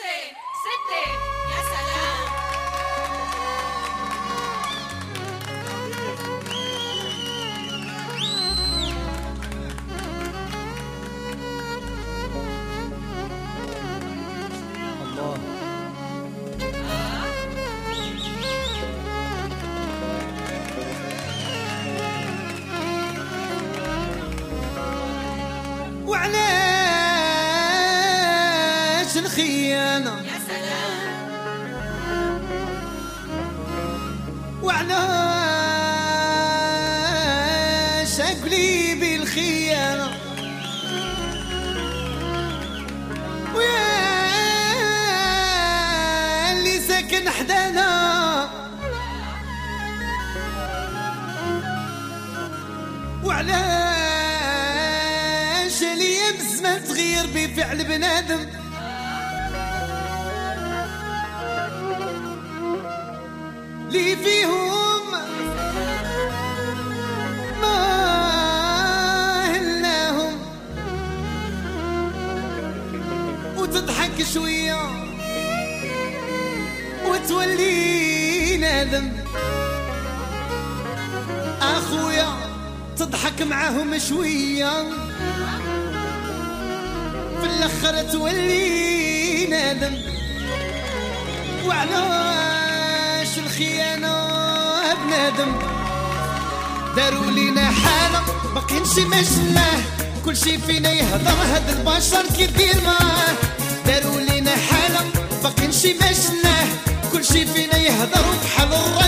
Sit there. الخيانة يا سلام. وعلاش اقولي بالخيانة. ويا اللي ساكن حدانا. وعلاش اللي يمس ما تغير بفعل بنادم. لي فيهم ما هلناهم. وتضحك شوية وتولي نادم أخويا تضحك معاهم شوية. في الأخر تولي نادم الخيانة بنادم داروا لينا حالة باقينش مشناه كل شي فينا يهضر هاد البشر كي دير معاه. داروا لينا حالة باقينش مشناه كل شي فينا يهضر بحال الراس